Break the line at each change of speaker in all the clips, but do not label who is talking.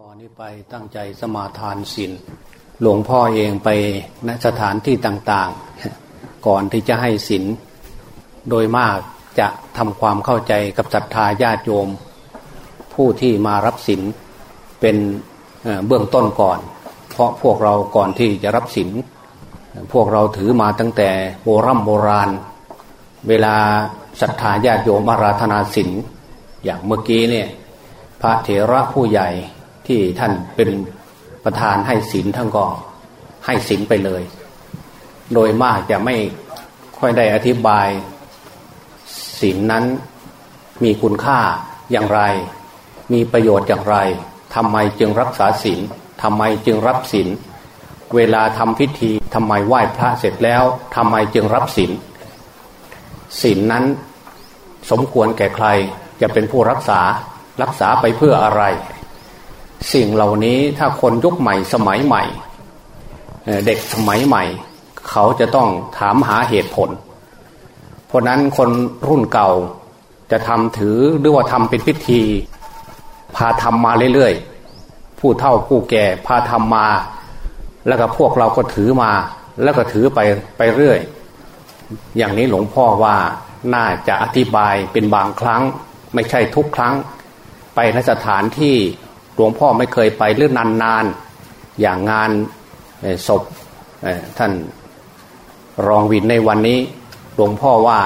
ตอนนี้ไปตั้งใจสมาทานศีลหลวงพ่อเองไปณสถานที่ต่างๆ ก่อนที่จะให้ศีลโดยมากจะทำความเข้าใจกับศรัทธาญาติโยม ผู้ที่มารับศีลเป็นเบื้องต้นก่อน เพราะพวกเราก่อนที่จะรับศีลพวกเราถือมาตั้งแต่โบรโบราณ เวลาศรัทธาญาติโยมอาราธนาศีลอย่างเมื่อกี้เนี่ยพระเถระผู้ใหญ่ ที่ท่านเป็นประธานให้ศีลท่านก็ให้ศีลไปเลย โดยมากจะไม่ค่อยได้อธิบายศีลนนั้นมีคุณค่าอย่างไร มีประโยชน์อย่างไรทำไมจึงรักษาศีลทำไมจึงรับศีลเวลาทำพิธีทำไมไหว้พระเสร็จแล้วทำไมจึงรับศีลศีลนนั้นสมควรแก่ใครจะเป็นผู้รักษารักษาไปเพื่ออะไร สิ่งเหล่านี้ถ้าคนยุคใหม่สมัยใหม่ เด็กสมัยใหม่ เขาจะต้องถามหาเหตุผล เพราะนั้นคนรุ่นเก่าจะทำถือหรือว่าทำเป็นพิธี พาทำมาเรื่อยๆ ผู้เฒ่าผู้แก่พาทำมา แล้วก็พวกเราก็ถือมา แล้วก็ถือไปไปเรื่อย อย่างนี้หลวงพ่อว่าน่าจะอธิบายเป็นบางครั้ง ไม่ใช่ทุกครั้ง ไปนสถานที่ หลวงพ่อไม่เคยไปเรื่องนานๆอย่างงานศพท่านรองวินในวันนี้ หลวงพ่อว่า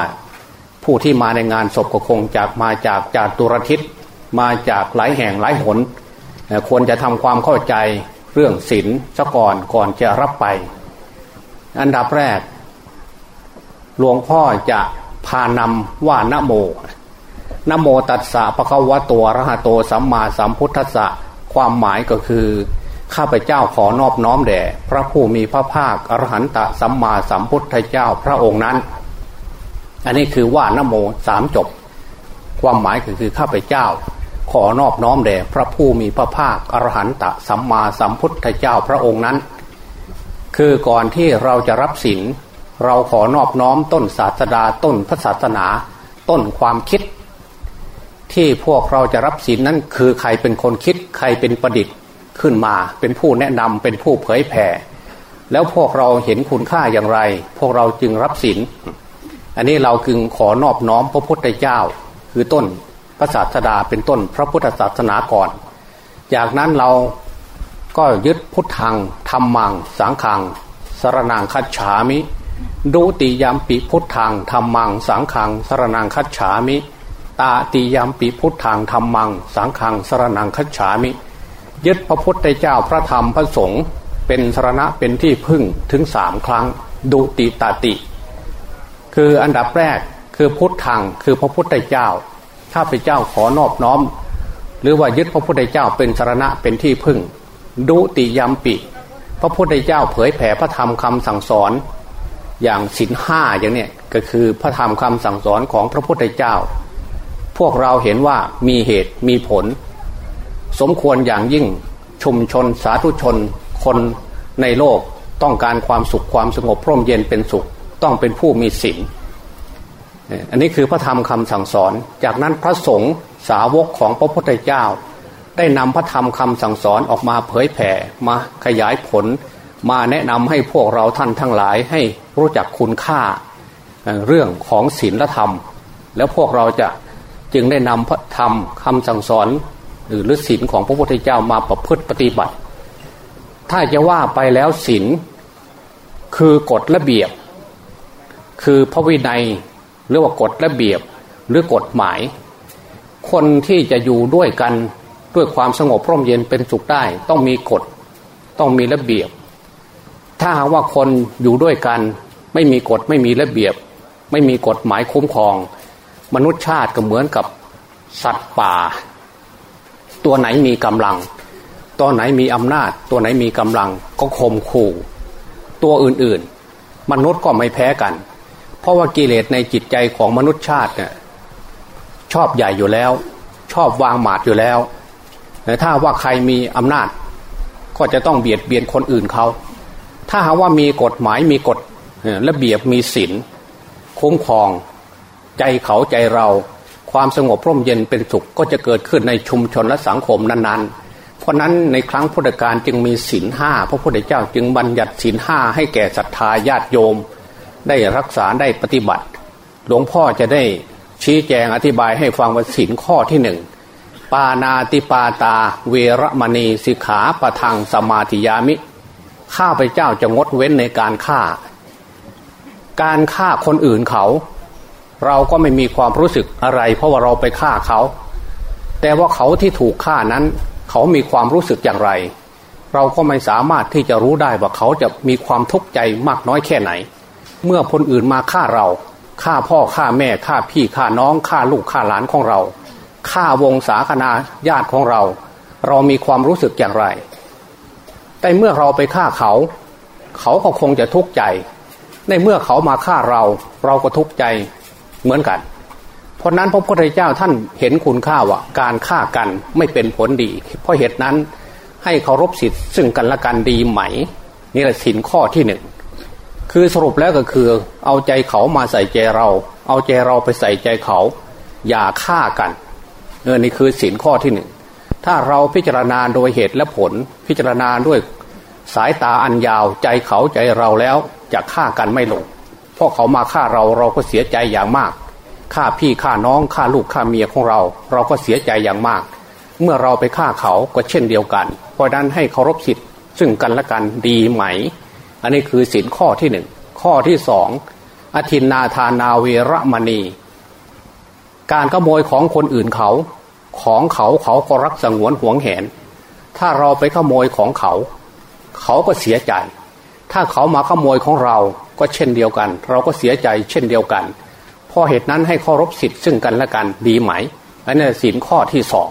ผู้ที่มาในงานศพก็คงจากมาจากจากตุรทิศมาจากหลายแห่งหลายหนควรจะทำความเข้าใจเรื่องศีลซะก่อนก่อนจะรับไป อันดับแรก หลวงพ่อจะพานำว่านโม นโมตัสสะปะคะวะตัวระหะโตสัมมาสัมพุทธัสสะความหมายก็คือ ข้าพเจ้าขอนอบน้อมแด่พระผู้มีพระภาคอรหันตสัมมาสัมพุทธเจ้าพระองค์นั้น อันนี้คือว่านโมสามจบ ความหมายก็คือข้าพเจ้า ขอนอบน้อมแด่พระผู้มีพระภาคอรหันตสัมมาสัมพุทธเจ้าพระองค์นั้น คือก่อนที่เราจะรับศีลเราขอนอบน้อมต้นศาสดาต้นพระศาสนา ต้นความคิด ที่พวกเราจะรับศีลนั้นคือใครเป็นคนคิดใครเป็นประดิษฐ์ขึ้นมา เป็นผู้แนะนำเป็นผู้เผยแผ่แล้วพวกเราเห็นคุณค่าอย่างไร พวกเราจึงรับศีลอันนี้เราจึงขอนอบน้อมพระพุทธเจ้า คือต้นพระศาสดาเป็นต้นพระพุทธศาสนาก่อน จากนั้นเราก็ยึดพุทธังธรรมัง สังขังสรนางคัจฉามิ ดูติยามปิพุทธังธรรมัง สังขังสรนางคัจฉามิ ตาติยามปีพุทธังธรรมัง สังขังสรนังคัจฉามิ ยึดพระพุทธเจ้าพระธรรมพระสงฆ์เป็นสรณะเป็นที่พึ่งถึงสามครั้ง ดุติตาติ คืออันดับแรกคือพุทธังคือพระพุทธเจ้าข้าพเจ้าขอนอบน้อม หรือว่ายึดพระพุทธเจ้าเป็นสรณะเป็นที่พึ่ง ดุติยามปิพระพุทธเจ้าเผยแผ่พระธรรมคำสั่งสอนอย่างสินห้าอย่างเนี้ยก็คือพระธรรมคำสั่งสอนของพระพุทธเจ้า พวกเราเห็นว่ามีเหตุมีผล สมควรอย่างยิ่งชุมชนสาธุชน คนในโลกต้องการความสุขความสงบพร่มเย็นเป็นสุข ต้องเป็นผู้มีศีลอันนี้คือพระธรรมคำสั่งสอน จากนั้นพระสงฆ์สาวกของพระพุทธเจ้า ได้นำพระธรรมคำสั่งสอนออกมาเผยแผ่มาขยายผล มาแนะนำให้พวกเราท่านทั้งหลายให้รู้จักคุณค่าเรื่องของศีลธรรม แล้วพวกเราจะ จึงได้นำพระธรรมคำสั่งสอน หรือฤศีลของพระพุทธเจ้ามาประพฤติปฏิบัติ ถ้าจะว่าไปแล้วศีลคือกฎระเบียบ คือพระวินัยหรือว่ากฎระเบียบหรือกฎหมาย คนที่จะอยู่ด้วยกันด้วยความสงบร่มเย็นเป็นสุขได้ ต้องมีกฎต้องมีระเบียบ ถ้าหากว่าคนอยู่ด้วยกัน ไม่มีกฎไม่มีระเบียบ ไม่มีกฎหมายคุ้มครอง มนุษย์ชาติก็เหมือนกับสัตว์ป่า ตัวไหนมีกำลัง ตัวไหนมีอำนาจ ตัวไหนมีกำลังก็ข่มขู่ ตัวอื่นๆ มนุษย์ก็ไม่แพ้กัน เพราะว่ากิเลสในจิตใจของมนุษย์ชาติเนี่ยชอบใหญ่อยู่แล้ว ชอบวางหมาดอยู่แล้วแต่ถ้าว่าใครมีอำนาจ ก็จะต้องเบียดเบียนคนอื่นเขาถ้าหากว่ามีกฎหมายมีกฎระเบียบมีศีลคุ้มครอง ใจเขาใจเราความสงบร่มเย็นเป็นสุขก็จะเกิดขึ้นในชุมชนและสังคมนั้นๆผราะนั้นในครั้งพุทธกาลจึงมีศีลห้าพระพุทธเจ้าจึงบัญญัติศีลห้าให้แก่ศรัทธาญาติโยม ได้รักษาได้ปฏิบัติ หลวงพ่อจะได้ชี้แจงอธิบายให้ฟังว่าศีลข้อที่หนึ่งปานาติปาตา เวรมณีสิกขาปะทังสมาธิยามิ ข้าพเจ้าจะงดเว้นในการฆ่า การฆ่าคนอื่นเขา เราก็ไม่มีความรู้สึกอะไร เพราะว่าเราไปฆ่าเขา แต่ว่าเขาที่ถูกฆ่านั้น เขามีความรู้สึกอย่างไร เราก็ไม่สามารถที่จะรู้ได้ว่าเขาจะมีความทุกข์ใจมากน้อยแค่ไหน เมื่อคนอื่นมาฆ่าเราฆ่าพ่อฆ่าแม่ฆ่าพี่ฆ่าน้องฆ่าลูกฆ่าหลานของเราฆ่าวงศาคณาญาติของเรา เรามีความรู้สึกอย่างไร แต่เมื่อเราไปฆ่าเขา เขาก็คงจะทุกข์ใจ ในเมื่อเขามาฆ่าเรา เราก็ทุกข์ใจ เหมือนกัน เพราะนั้นพระพุทธเจ้าท่านเห็นคุณค่าว่าการฆ่ากันไม่เป็นผลดี เพราะเหตุนั้นให้เคารพสิทธิ์ซึ่งกันและกันดีไหมนี่แหละสินข้อที่หนึ่งคือสรุปแล้วก็คือเอาใจเขามาใส่ใจเรา เอาใจเราไปใส่ใจเขา อย่าฆ่ากันเออนี่คือสินข้อที่หนึ่งถ้าเราพิจารณาโดยเหตุและผลพิจารณาด้วยสายตาอันยาวใจเขาใจเราแล้วจะฆ่ากันไม่ลง เพราะเขามาฆ่าเราเราก็เสียใจอย่างมากฆ่าพี่ฆ่าน้องฆ่าลูกฆ่าเมียของเรา เราก็เสียใจอย่างมาก เมื่อเราไปฆ่าเขาก็เช่นเดียวกัน เพราะนั้นให้เคารพสิทธิ์ซึ่งกันและกันดีไหม อันนี้คือสินข้อที่หนึ่งข้อที่สองอธินนาธานาเวรมณี การขโมยของคนอื่นเขา ของเขาเขาก็รักสงวนหวงแหน ถ้าเราไปขโมยของเขา เขาก็เสียใจ ถ้าเขามาขโมยของเราก็เช่นเดียวกัน เราก็เสียใจเช่นเดียวกันเพราะเหตุนั้นให้เคารพสิทธิ์ซึ่งกันและกันดีไหมอันนี้สินข้อที่สอง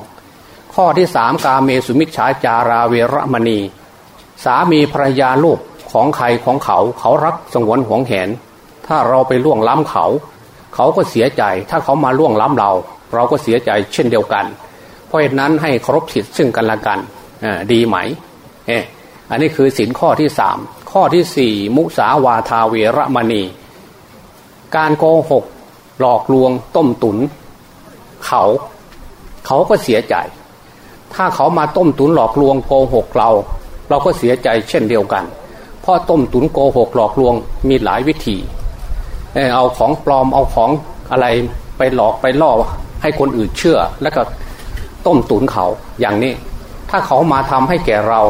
ข้อที่สามกาเมสุมิชฌาจาราเวรมณี สามีภรรยาลูกของใครของเขา เขารักสงวนห่วงแหน ถ้าเราไปล่วงล้ำเขา เขาก็เสียใจ ถ้าเขามาล่วงล้ำเรา เราก็เสียใจเช่นเดียวกัน เพราะเหตุนั้นให้เคารพสิทธิ์ซึ่งกันและกันดีไหมเอออันนี้คือสินข้อที่สาม ข้อที่สี่มุสาวาทาเวรมณี การโกหกหลอกลวงต้มตุน เขา เขาก็เสียใจ ถ้าเขามาต้มตุนหลอกลวงโกหกเรา เราก็เสียใจเช่นเดียวกัน เพราะต้มตุนโกหกหลอกลวงมีหลายวิธี เอาของปลอมเอาของอะไรไปหลอกไปล่อให้คนอื่นเชื่อ แล้วก็ต้มตุนเขาอย่างนี้ ถ้าเขามาทำให้แก่เรา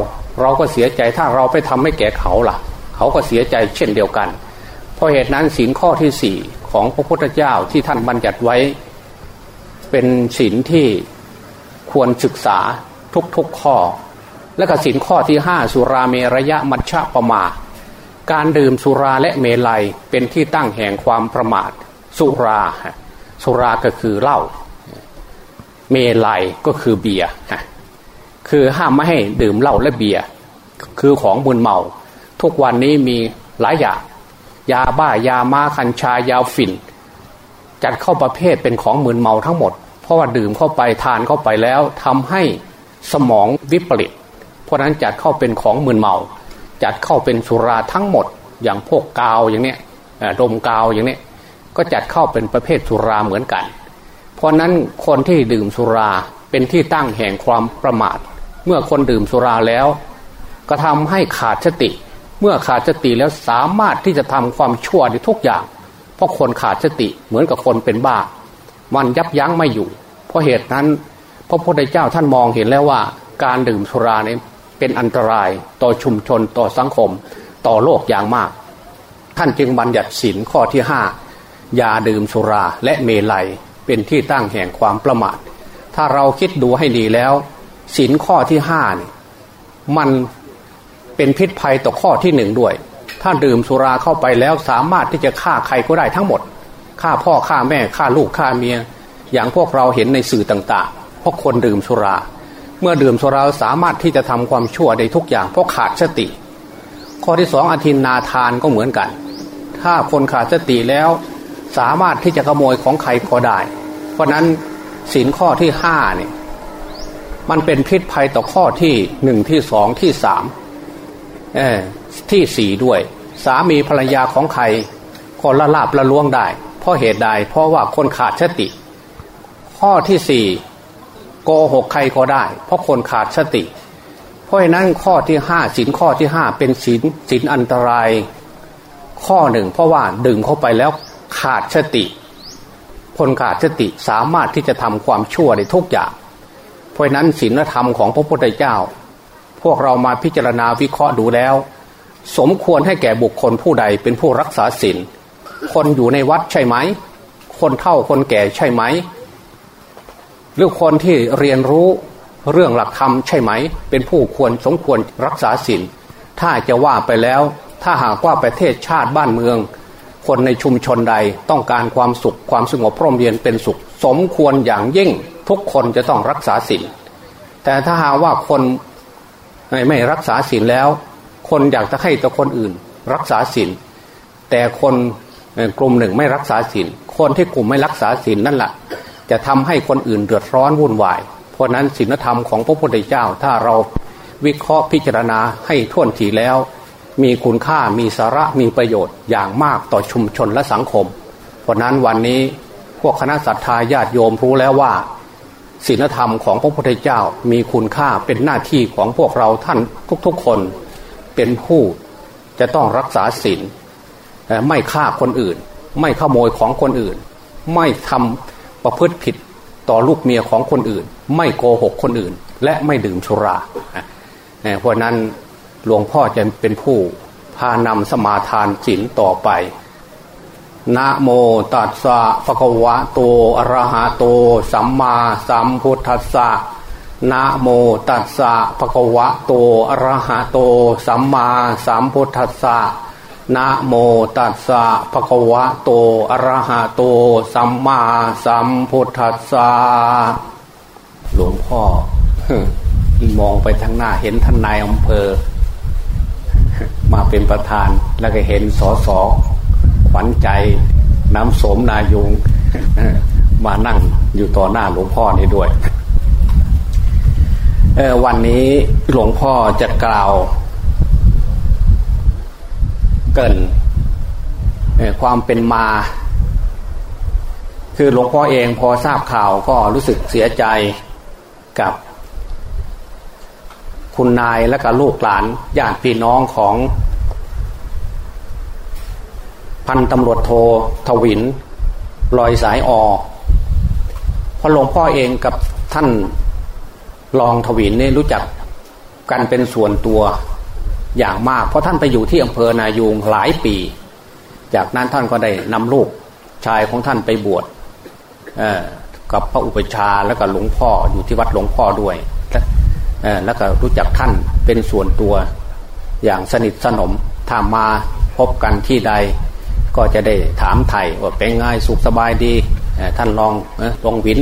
เราก็เสียใจถ้าเราไปทำให้แก่เขาล่ะ เขาก็เสียใจเช่นเดียวกัน เพราะเหตุนั้นศีลข้อที่สี่ของพระพุทธเจ้าที่ท่านบัญญัติไว้ เป็นศีลที่ควรศึกษาทุกๆข้อ และก็ศีลข้อที่ห้าสุราเมระยะมัชฌะปมาการดื่มสุราและเมลัยเป็นที่ตั้งแห่งความประมาท สุรา สุราก็คือเหล้าเมลัยก็คือเบียร์ คือห้ามไม่ให้ดื่มเหล้าและเบียร์คือของมึนเมา ทุกวันนี้มีหลายอย่างยาบ้ายามาคัญชายาฝิ่น จัดเข้าประเภทเป็นของมึนเมาทั้งหมด เพราะว่าดื่มเข้าไปทานเข้าไปแล้วทำให้สมองวิปริตเพราะนั้นจัดเข้าเป็นของมึนเมา จัดเข้าเป็นสุราทั้งหมด อย่างพวกกาวอย่างเนี้ยดมกาวอย่างเนี้ยก็จัดเข้าเป็นประเภทสุราเหมือนกัน เพราะนั้นคนที่ดื่มสุราเป็นที่ตั้งแห่งความประมาท เมื่อคนดื่มสุราแล้ว ก็ทำให้ขาดสติ เมื่อขาดสติแล้วสามารถที่จะทำความชั่วในทุกอย่าง เพราะคนขาดสติเหมือนกับคนเป็นบ้า มันยับยั้งไม่อยู่ เพราะเหตุนั้น พระพุทธเจ้าท่านมองเห็นแล้วว่า การดื่มสุราเนี่ยเป็นอันตรายต่อชุมชนต่อสังคม ต่อโลกอย่างมาก ท่านจึงบัญญัติสินข้อที่ห้ายาดื่มสุราและเมลัยเป็นที่ตั้งแห่งความประมาท ถ้าเราคิดดูให้ดีแล้ว สินข้อที่ห้านี่มันเป็นพิษภัยต่อข้อที่หนึ่งด้วย ถ้าดื่มสุราเข้าไปแล้วสามารถที่จะฆ่าใครก็ได้ทั้งหมดฆ่าพ่อฆ่าแม่ฆ่าลูกฆ่าเมีย อย่างพวกเราเห็นในสื่อต่างๆเพราะคนดื่มสุรา เมื่อดื่มสุราสามารถที่จะทำความชั่วได้ทุกอย่างเพราะขาดสติ ข้อที่สองอธินนาทานก็เหมือนกัน ถ้าคนขาดสติแล้วสามารถที่จะขโมยของใครก็ได้ เพราะนั้นสินข้อที่ห้าเนี่ย มันเป็นพิษภัยต่อข้อที่หนึ่งที่สองที่สามที่สี่ด้วย สามีภรรยาของใครคนละลาบละล่วงได้ เพราะเหตุใดเพราะว่าคนขาดสติ ข้อที่สี่โกหกใครก็ได้ เพราะคนขาดสติ เพราะฉะนั้นข้อที่ห้าสินข้อที่ห้าเป็นสินสินอันตราย ข้อหนึ่งเพราะว่าดึงเข้าไปแล้วขาดสติคนขาดสติสามารถที่จะทำความชั่วในทุกอย่าง เพราะนั้นศีลธรรมของพระพุทธเจ้า พวกเรามาพิจารณาวิเคราะห์ดูแล้ว สมควรให้แก่บุคคลผู้ใดเป็นผู้รักษาศีลคนอยู่ในวัดใช่ไหม คนเฒ่าคนแก่ใช่ไหม หรือคนที่เรียนรู้เรื่องหลักธรรมใช่ไหม เป็นผู้ควรสมควรรักษาศีลถ้าจะว่าไปแล้ว ถ้าหากว่าประเทศชาติบ้านเมือง คนในชุมชนใดต้องการความสุขความสงบพร่มเย็นเป็นสุข สมควรอย่างยิ่ง ทุกคนจะต้องรักษาศีลแต่ถ้าหากว่าคนไม่รักษาศีลแล้ว คนอยากจะให้ต่อคนอื่น รักษาศีลแต่คนกลุ่มหนึ่งไม่รักษาศีลคนที่กลุ่มไม่รักษาศีลนั่นแหละจะทำให้คนอื่นเดือดร้อนวุ่นวาย เพราะนั้นศีลธรรมของพระพุทธเจ้าถ้าเราวิเคราะห์พิจารณาให้ท่วนทีแล้ว มีคุณค่ามีสาระมีประโยชน์อย่างมากต่อชุมชนและสังคม เพราะนั้นวันนี้พวกคณะสัตยาญาติโยมรู้แล้วว่า ศีลธรรมของพระพุทธเจ้ามีคุณค่าเป็นหน้าที่ของพวกเราท่านทุกๆคนเป็นผู้จะต้องรักษาศีลไม่ฆ่าคนอื่น ไม่ขโมยของคนอื่น ไม่ทำประพฤติผิดต่อลูกเมียของคนอื่น ไม่โกหกคนอื่น และไม่ดื่มสุราเพราะนั้นหลวงพ่อจะเป็นผู้พานำสมาทานศีลต่อไป นะโมตัสสะภะคะวะโตอะระหะโต สัมมาสัมพุทธัสสะนะโมตัสสะภะคะวะโตอะระหะโต สัมมาสัมพุทธัสสะนะโมตัสสะภะคะวะโตอะระหะโต สัมมาสัมพุทธัสสะหลวงพ่อมองไปทางหน้าเห็นท่านนายอำเภอ มาเป็นประธานแล้วก็เห็นสอส อขวัญใจน้ำสมนายุงมานั่งอยู่ต่อหน้าหลวงพ่อนี่ด้วยวันนี้หลวงพ่อจะกล่าว เกินความเป็นมา คือหลวงพ่อเองพอทราบข่าวก็รู้สึกเสียใจกับ คุณนายและกับลูกหลานญาติพี่น้องของ พันตำรวจโททวินลอยสายออพอหลวงพ่อเองกับท่านรองทวินเนี่รู้จักกันเป็นส่วนตัวอย่างมาก เพราะท่านไปอยู่ที่อำเภอนายูงหลายปี จากนั้นท่านก็ได้นำลูกชายของท่านไปบวชกับพระอุปชาแล้วก็หลวงพ่ออยู่ที่วัดหลวงพ่อด้วยแล้วก็รู้จักท่านเป็นส่วนตัวอย่างสนิทสนมถ้ามาพบกันที่ใด ก็จะได้ถามไทยว่าเป็นไงสุขสบายดีท่านลองลองวิน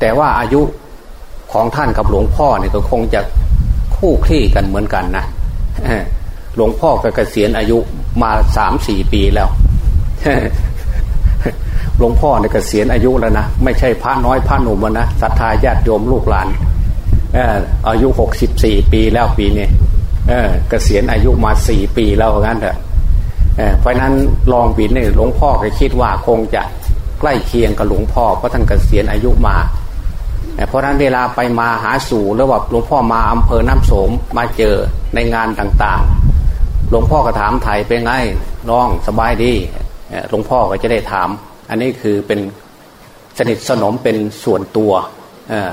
แต่ว่าอายุของท่านกับหลวงพ่อเนี่ยก็คงจะคู่คลี่กันเหมือนกันนะหลวงพ่อก็เกษียณอายุมาสามสี่ปีแล้วหลวงพ่อเนี่ยเกษียณอายุแล้วนะไม่ใช่พระน้อยพระหนุ่มนะศรัทธาญาติโยมลูกหลานอายุหกสิบสี่ปีแล้วปีนี้เกษียณอายุมาสี่ปีแล้วงั้นเถอะ เพราะนั้นลองบินเนี่ยหลวงพ่อก็คิดว่าคงจะใกล้เคียงกับหลวงพ่อเพราะท่านเกษียณอายุมาเพราะนั้นเวลาไปมาหาสู่หรือว่าหลวงพ่อมาอำเภอน้ำโสมมาเจอในงานต่างๆ หลวงพ่อก็ถามไทยเป็นไงน้องสบายดีหลวงพ่อก็จะได้ถาม อันนี้คือเป็นสนิทสนมเป็นส่วนตัว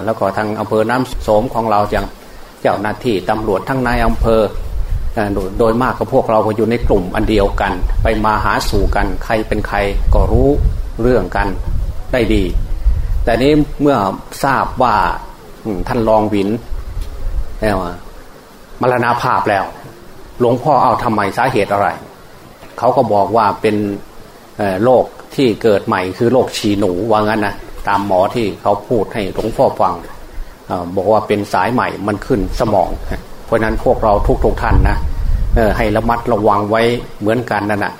แล้วก็ทางอำเภอน้ำโสมของเราอย่างเจ้าหน้าที่ตำรวจทั้งนายอำเภอ โดยมากกับพวกเราก็อยู่ในกลุ่มอันเดียวกัน ไปมาหาสู่กัน ใครเป็นใครก็รู้เรื่องกันได้ดี แต่นี้เมื่อทราบว่าท่านรองวินแล้วมรณาภาพแล้ว หลวงพ่อเอาทำไมสาเหตุอะไร เขาก็บอกว่าเป็นโรคที่เกิดใหม่คือโรคฉีหนูว่างั้นนะตามหมอที่เขาพูดให้หลวงพ่อฟังบอกว่าเป็นสายใหม่มันขึ้นสมอง เพราะนั้นพวกเราทุกๆทท่านนะให้ระมัดระวังไว้เหมือนกันนั่นแหะ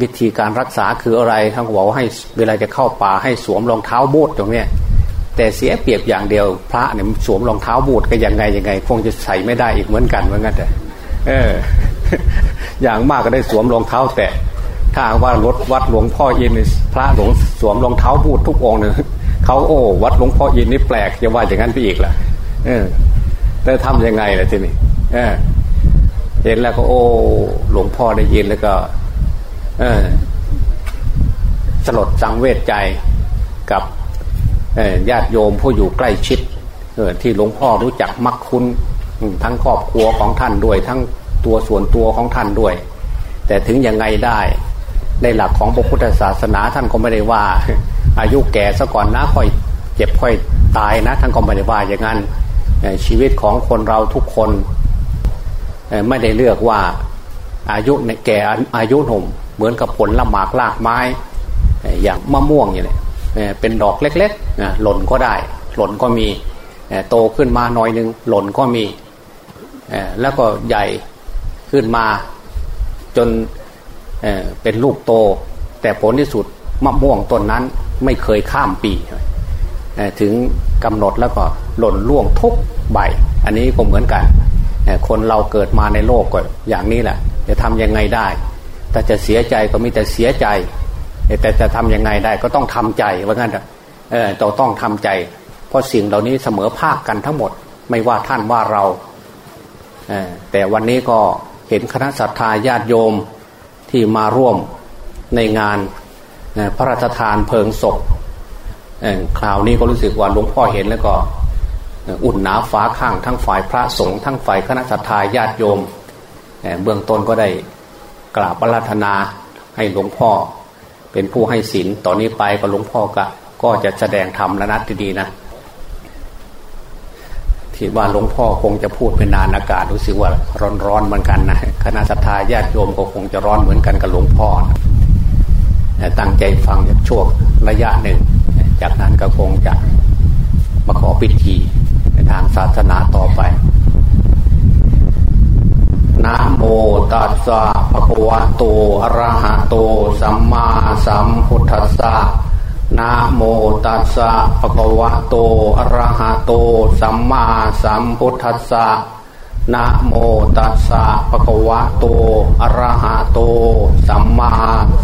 วิธีการรักษาคืออะไรท่านบอกว่าให้เวลาจะเข้าป่าให้สวมรองเท้าบูทตรงนี้แต่เสียเปรียบอย่างเดียว พระเนี่ยสวมรองเท้าบูทก็ยังไงยังไง คงจะใส่ไม่ได้อีกเหมือนกันเหมือนกันแต่เออ อย่างมากก็ได้สวมรองเท้าแต่ถ้าว่ารถวัดหลวงพ่ออินพระหลวงสวมรองเท้าบูททุกองค์เนี่ยเขาโอ้ วัดหลวงพ่ออินนี่แปลกจะว่าอย่างนั้นไปอีกล่ะเออ แต่ทำยังไงล่ะทีนี้เออเห็นแล้วก็ โอ้ หลวงพ่อได้ยินแล้วก็เออสลดสังเวชใจกับญาติโยมผู้อยู่ใกล้ชิดที่หลวงพ่อรู้จักมักคุ้นทั้งครอบครัวของท่านด้วย ทั้งตัวส่วนตัวของท่านด้วย แต่ถึงยังไงได้ ในหลักของพระพุทธศาสนาท่านก็ไม่ได้ว่า อายุแก่ซะก่อนนะค่อย เจ็บค่อยตายนะ ท่านก็ไม่ได้ว่าอย่างนั้น ชีวิตของคนเราทุกคนไม่ได้เลือกว่าอายุแก่อายุหนุ่มเหมือนกับผลละหมากลากไม้ อย่างมะม่วงอย่างนี้เป็นดอกเล็กๆหล่นก็ได้ หล่นก็มีโตขึ้นมาหน่อยนึงหล่นก็มีแล้วก็ใหญ่ขึ้นมาจนเป็นลูกโต แต่ผลที่สุดมะม่วงต้นนั้นไม่เคยข้ามปี ถึงกำหนดแล้วก็หล่นล่วงทุกใบ อันนี้ก็เหมือนกัน คนเราเกิดมาในโลกก็อย่างนี้แหละจะทำยังไงได้แต่จะเสียใจก็มีแต่เสียใจ แต่จะทำยังไงได้ก็ต้องทำใจว่างั้นเออเราต้องทำใจ เพราะสิ่งเหล่านี้เสมอภาคกันทั้งหมด ไม่ว่าท่านว่าเราแต่วันนี้ก็เห็นคณะศรัทธาญาติโยมที่มาร่วมในงานพระราชทานเพลิงศพ คราวนี้ก็รู้สึกว่าหลวงพ่อเห็นแล้วก็ อุ่นหนาฟ้าข้างทั้งฝ่ายพระสงฆ์ทั้งฝ่ายคณะสัตยาญาติโยมเบื้องต้นก็ได้กราบปรารถนาให้หลวงพ่อ เป็นผู้ให้ศีลต่อนนี้ไปก็หลวงพ่อก็ก็จะแสดงธรรมแล้วนัดดีๆนะที่ว่าหลวงพ่อคงจะพูดเป็นนานอากาศรู้สึกว่าร้อนๆเหมือนกันนะคณะสัตยาญาติโยมก็คงจะร้อนเหมือนกันกับหลวงพ่อนะตั้งใจฟังช่วงระยะหนึ่ง จากนั้นก็คงจะมาขอพิธีในทางศาสนาต่อไปนะโมตัสสะภะคะวะโตอะระหะโต สัมมาสัมพุทธัสสะนะโมตัสสะภะคะวะโตอะระหะโต สัมมาสัมพุทธัสสะนะโมตัสสะภะคะวะโตอะระหะโต สัมมา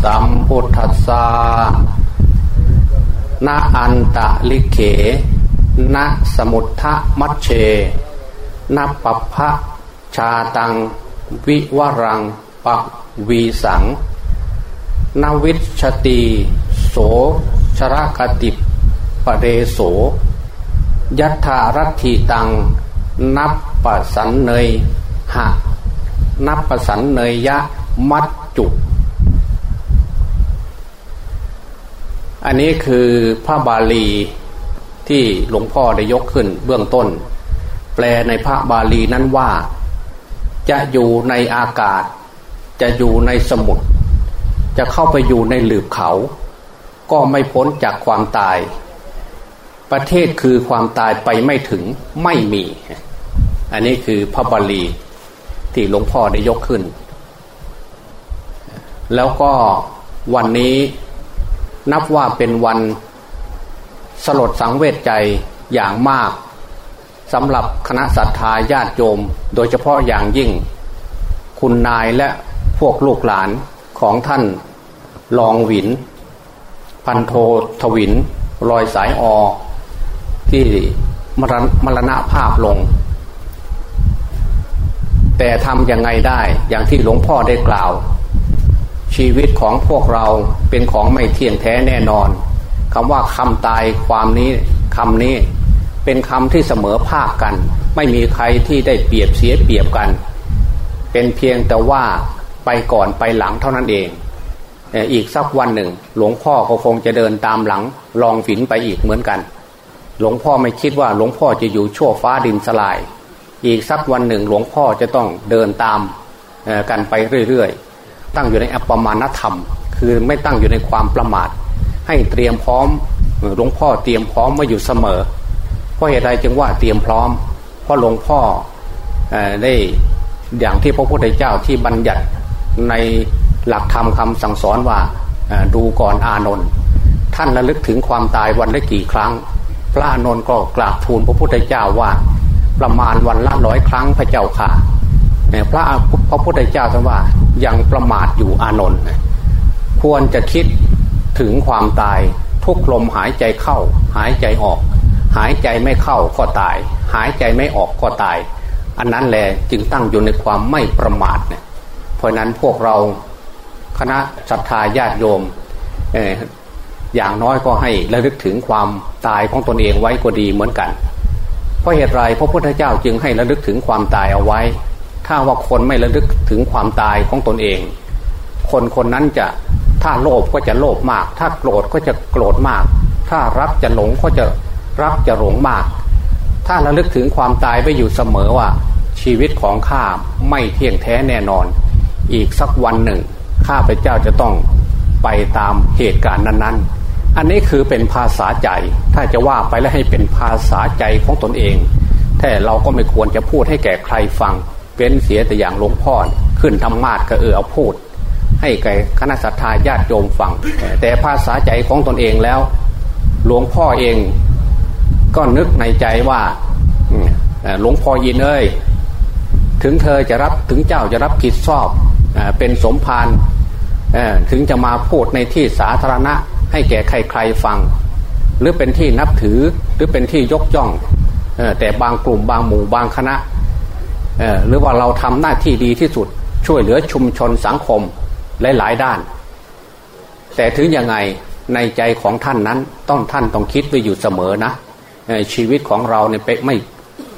สัมพุทธัสสะ นะอันตะลิเขนะสมุทธมัชเชนะปัพะชาตัง วิวรังปะวีสังนวิชตีโสชรคติปเรโสยัตถารัติตัง นับปสันเนยหะนับปสันเนยยะมัดจุ อันนี้คือพระบาลีที่หลวงพ่อได้ยกขึ้นเบื้องต้น แปลในพระบาลีนั้นว่า จะอยู่ในอากาศ จะอยู่ในสมุทรจะเข้าไปอยู่ในหลืบเขา ก็ไม่พ้นจากความตาย ประเทศคือความตายไปไม่ถึงไม่มี อันนี้คือพระบาลีที่หลวงพ่อได้ยกขึ้น แล้วก็วันนี้ นับว่าเป็นวันสลดสังเวชใจอย่างมากสำหรับคณะศรัทธาญาติโยม โดยเฉพาะอย่างยิ่ง คุณนายและพวกลูกหลานของท่านลองหวิน พันโททวินลอยสายอ ที่มรมรณภาพลง แต่ทำยังไงได้อย่างที่หลวงพ่อได้กล่าว ชีวิตของพวกเราเป็นของไม่เที่ยงแท้แน่นอนคำว่าคำตายความนี้คำนี้เป็นคำที่เสมอภาคกัน ไม่มีใครที่ได้เปรียบเสียเปรียบกัน เป็นเพียงแต่ว่าไปก่อนไปหลังเท่านั้นเองอีกสักวันหนึ่ง หลวงพ่อก็คงจะเดินตามหลังลองฝินไปอีกเหมือนกัน หลวงพ่อไม่คิดว่าหลวงพ่อจะอยู่ชั่วฟ้าดินสลาย อีกสักวันหนึ่ง หลวงพ่อจะต้องเดินตามกันไปเรื่อยๆ ตั้งอยู่ในอัปมานธรรม คือไม่ตั้งอยู่ในความประมาท ให้เตรียมพร้อมหลวงพ่อเตรียมพร้อมมาอยู่เสมอ เพราะเหตุใดจึงว่าเตรียมพร้อม เพราะหลวงพ่อได้อย่างที่พระพุทธเจ้าที่บัญญัติในหลักธรรมคำสั่งสอนว่าดูก่อนอานนท์ท่านระลึกถึงความตายวันละกี่ครั้ง พระอานนท์ก็กราบทูลพระพุทธเจ้าว่า ประมาณวันละร้อยครั้งพระเจ้าค่ะ พระพระพุทธเจ้าท่านว่ายังประมาทอยู่อานนท์ควรจะคิดถึงความตายทุกลมหายใจเข้า หายใจออก หายใจไม่เข้าก็ตาย หายใจไม่ออกก็ตาย อันนั้นแหละจึงตั้งอยู่ในความไม่ประมาทเนี่ยเพราะนั้นพวกเราคณะศรัทธาญาติโยมอย่างน้อยก็ให้ระลึกถึงความตายของตนเองไว้ก็ดีเหมือนกัน เพราะเหตุไรพระพุทธเจ้าจึงให้ระลึกถึงความตายเอาไว้ ถ้าว่าคนไม่ระลึกถึงความตายของตนเอง คนคนนั้นจะถ้าโลภก็จะโลภมาก ถ้าโกรธก็จะโกรธมาก ถ้ารักจะหลงก็จะรักจะหลงมาก ถ้าระลึกถึงความตายไปอยู่เสมอว่า ชีวิตของข้าไม่เที่ยงแท้แน่นอน อีกสักวันหนึ่งข้าพเจ้าจะต้องไปตามเหตุการณ์นั้น ๆ อันนี้คือเป็นภาษาใจ ถ้าจะว่าไปแล้วให้เป็นภาษาใจของตนเอง แต่เราก็ไม่ควรจะพูดให้แก่ใครฟัง เป็นเสียแต่อย่างหลวงพ่อขึ้นธรรมาทก็เออเอาพูด ให้แก่คณะสัตยาญาติโยมฟัง แต่ภาษาใจของตนเองแล้ว หลวงพ่อเองก็นึกในใจว่าหลวงพ่อยินเอ้ยถึงเธอจะรับถึงเจ้าจะรับผิดชอบเป็นสมภารถึงจะมาพูดในที่สาธารณะ ให้แก่ใครๆฟัง หรือเป็นที่นับถือหรือเป็นที่ยกย่องแต่บางกลุ่มบางหมู่บางคณะ หรือว่าเราทำหน้าที่ดีที่สุดช่วยเหลือชุมชนสังคมหลาย ๆ ด้าน แต่ถึงยังไงในใจของท่านนั้นต้องท่านต้องคิดไว้อยู่เสมอนะชีวิตของเราเนี่ยไม่